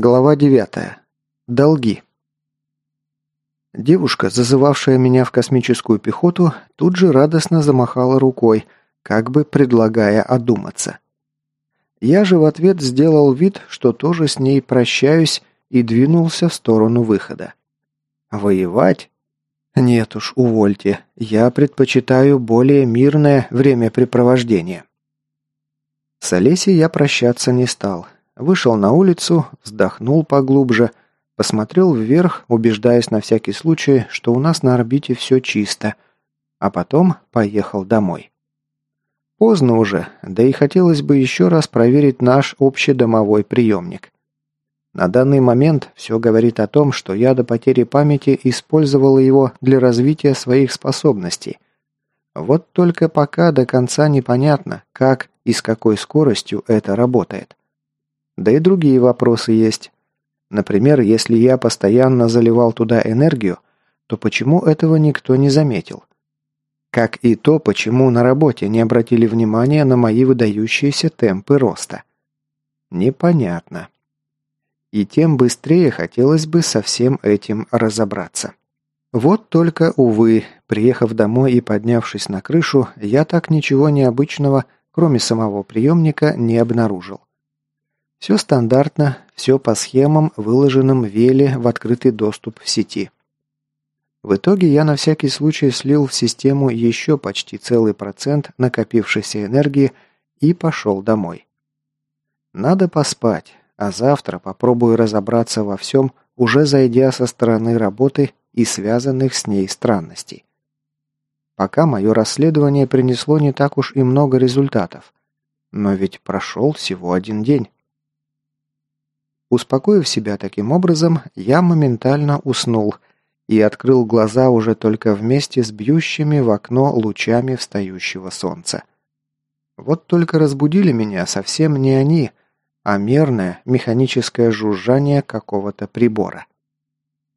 Глава 9. Долги. Девушка, зазывавшая меня в космическую пехоту, тут же радостно замахала рукой, как бы предлагая одуматься. Я же в ответ сделал вид, что тоже с ней прощаюсь и двинулся в сторону выхода. Воевать? Нет уж, увольте. Я предпочитаю более мирное времяпрепровождение. С Олесей я прощаться не стал. Вышел на улицу, вздохнул поглубже, посмотрел вверх, убеждаясь на всякий случай, что у нас на орбите все чисто, а потом поехал домой. Поздно уже, да и хотелось бы еще раз проверить наш общедомовой приемник. На данный момент все говорит о том, что я до потери памяти использовал его для развития своих способностей. Вот только пока до конца непонятно, как и с какой скоростью это работает. Да и другие вопросы есть. Например, если я постоянно заливал туда энергию, то почему этого никто не заметил? Как и то, почему на работе не обратили внимания на мои выдающиеся темпы роста. Непонятно. И тем быстрее хотелось бы со всем этим разобраться. Вот только, увы, приехав домой и поднявшись на крышу, я так ничего необычного, кроме самого приемника, не обнаружил. Все стандартно, все по схемам, выложенным Веле в открытый доступ в сети. В итоге я на всякий случай слил в систему еще почти целый процент накопившейся энергии и пошел домой. Надо поспать, а завтра попробую разобраться во всем, уже зайдя со стороны работы и связанных с ней странностей. Пока мое расследование принесло не так уж и много результатов. Но ведь прошел всего один день. Успокоив себя таким образом, я моментально уснул и открыл глаза уже только вместе с бьющими в окно лучами встающего солнца. Вот только разбудили меня совсем не они, а мерное механическое жужжание какого-то прибора.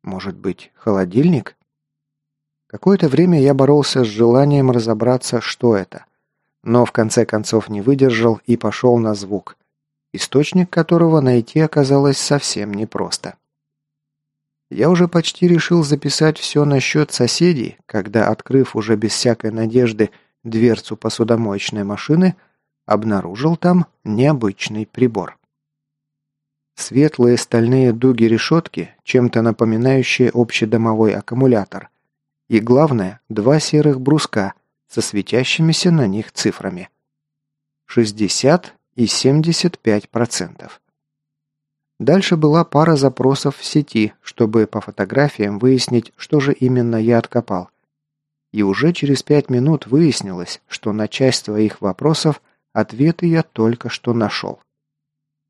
Может быть, холодильник? Какое-то время я боролся с желанием разобраться, что это, но в конце концов не выдержал и пошел на звук источник которого найти оказалось совсем непросто. Я уже почти решил записать все насчет соседей, когда, открыв уже без всякой надежды дверцу посудомоечной машины, обнаружил там необычный прибор. Светлые стальные дуги решетки, чем-то напоминающие общедомовой аккумулятор. И главное, два серых бруска со светящимися на них цифрами. 60 и 75%. Дальше была пара запросов в сети, чтобы по фотографиям выяснить, что же именно я откопал. И уже через пять минут выяснилось, что на часть своих вопросов ответы я только что нашел.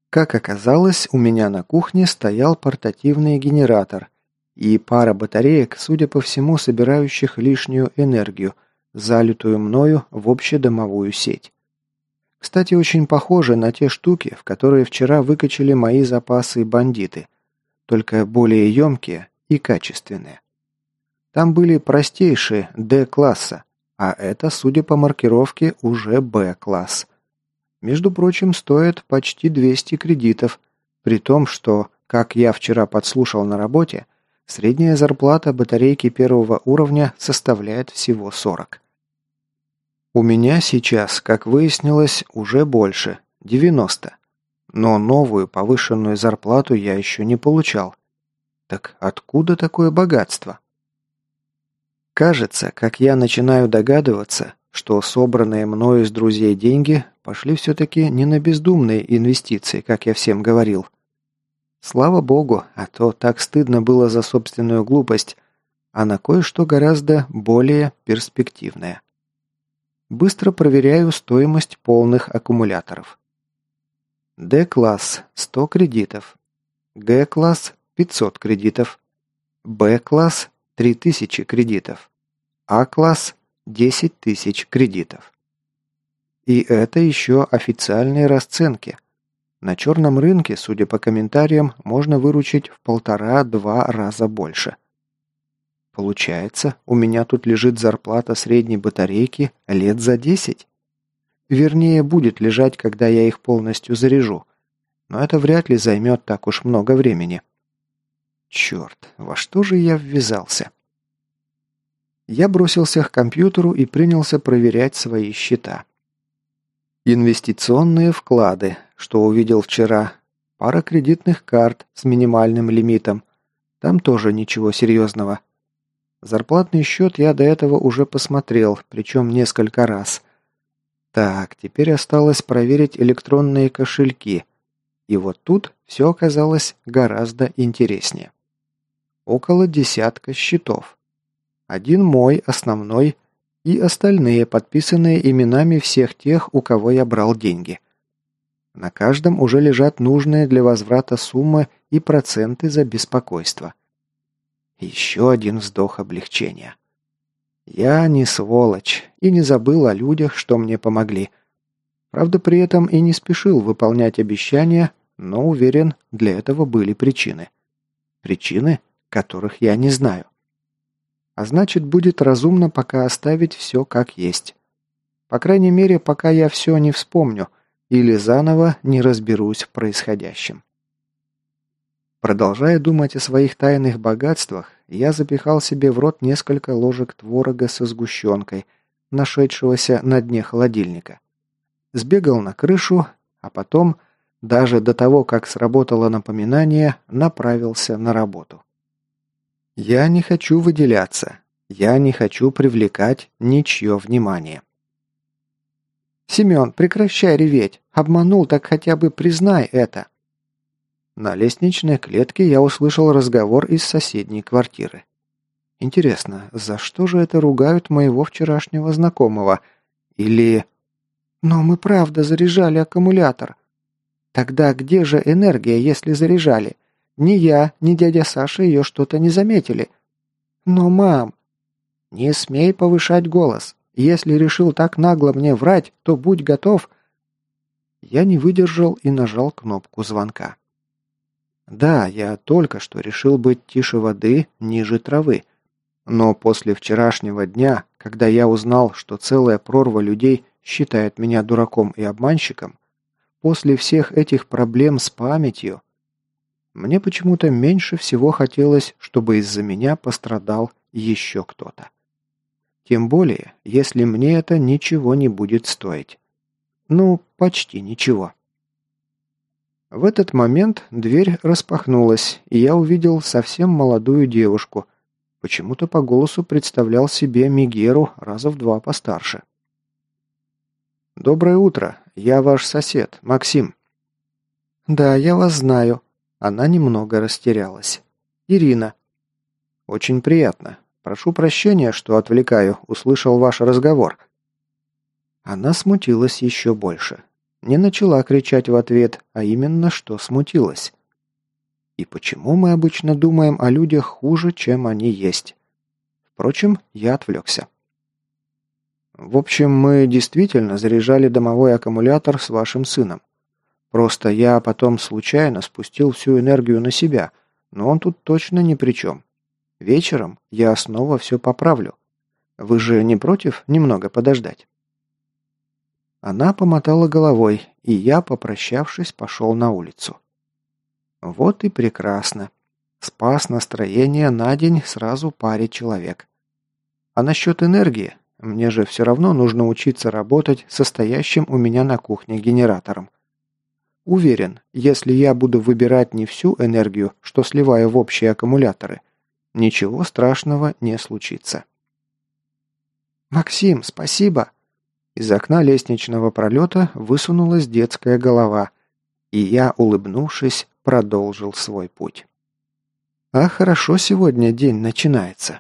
Как оказалось, у меня на кухне стоял портативный генератор и пара батареек, судя по всему, собирающих лишнюю энергию, залитую мною в общедомовую сеть. Кстати, очень похожи на те штуки, в которые вчера выкачали мои запасы бандиты, только более емкие и качественные. Там были простейшие D-класса, а это, судя по маркировке, уже B-класс. Между прочим, стоят почти 200 кредитов, при том, что, как я вчера подслушал на работе, средняя зарплата батарейки первого уровня составляет всего 40. У меня сейчас, как выяснилось, уже больше – 90. Но новую повышенную зарплату я еще не получал. Так откуда такое богатство? Кажется, как я начинаю догадываться, что собранные мною с друзей деньги пошли все-таки не на бездумные инвестиции, как я всем говорил. Слава богу, а то так стыдно было за собственную глупость, а на кое-что гораздо более перспективное. Быстро проверяю стоимость полных аккумуляторов. D-класс – 100 кредитов. G-класс – 500 кредитов. B-класс – 3000 кредитов. А-класс – 10 тысяч кредитов. И это еще официальные расценки. На черном рынке, судя по комментариям, можно выручить в полтора-два раза больше. Получается, у меня тут лежит зарплата средней батарейки лет за 10? Вернее, будет лежать, когда я их полностью заряжу. но это вряд ли займет так уж много времени. Черт, во что же я ввязался? Я бросился к компьютеру и принялся проверять свои счета. Инвестиционные вклады, что увидел вчера, пара кредитных карт с минимальным лимитом. Там тоже ничего серьезного. Зарплатный счет я до этого уже посмотрел, причем несколько раз. Так, теперь осталось проверить электронные кошельки. И вот тут все оказалось гораздо интереснее. Около десятка счетов. Один мой, основной, и остальные, подписанные именами всех тех, у кого я брал деньги. На каждом уже лежат нужные для возврата суммы и проценты за беспокойство. Еще один вздох облегчения. Я не сволочь и не забыл о людях, что мне помогли. Правда, при этом и не спешил выполнять обещания, но уверен, для этого были причины. Причины, которых я не знаю. А значит, будет разумно пока оставить все как есть. По крайней мере, пока я все не вспомню или заново не разберусь в происходящем. Продолжая думать о своих тайных богатствах, я запихал себе в рот несколько ложек творога со сгущенкой, нашедшегося на дне холодильника. Сбегал на крышу, а потом, даже до того, как сработало напоминание, направился на работу. Я не хочу выделяться. Я не хочу привлекать ничье внимание. «Семен, прекращай реветь. Обманул, так хотя бы признай это». На лестничной клетке я услышал разговор из соседней квартиры. Интересно, за что же это ругают моего вчерашнего знакомого? Или... Но мы правда заряжали аккумулятор. Тогда где же энергия, если заряжали? Ни я, ни дядя Саша ее что-то не заметили. Но, мам... Не смей повышать голос. Если решил так нагло мне врать, то будь готов... Я не выдержал и нажал кнопку звонка. Да, я только что решил быть тише воды, ниже травы. Но после вчерашнего дня, когда я узнал, что целая прорва людей считает меня дураком и обманщиком, после всех этих проблем с памятью, мне почему-то меньше всего хотелось, чтобы из-за меня пострадал еще кто-то. Тем более, если мне это ничего не будет стоить. Ну, почти ничего. В этот момент дверь распахнулась, и я увидел совсем молодую девушку. Почему-то по голосу представлял себе Мигеру раза в два постарше. «Доброе утро. Я ваш сосед, Максим». «Да, я вас знаю». Она немного растерялась. «Ирина». «Очень приятно. Прошу прощения, что отвлекаю. Услышал ваш разговор». Она смутилась еще больше. Не начала кричать в ответ, а именно, что смутилась. И почему мы обычно думаем о людях хуже, чем они есть? Впрочем, я отвлекся. В общем, мы действительно заряжали домовой аккумулятор с вашим сыном. Просто я потом случайно спустил всю энергию на себя, но он тут точно ни при чем. Вечером я снова все поправлю. Вы же не против немного подождать? Она помотала головой, и я, попрощавшись, пошел на улицу. Вот и прекрасно. Спас настроение на день сразу паре человек. А насчет энергии, мне же все равно нужно учиться работать состоящим у меня на кухне генератором. Уверен, если я буду выбирать не всю энергию, что сливаю в общие аккумуляторы, ничего страшного не случится. «Максим, спасибо!» Из окна лестничного пролета высунулась детская голова, и я, улыбнувшись, продолжил свой путь. А хорошо сегодня день начинается.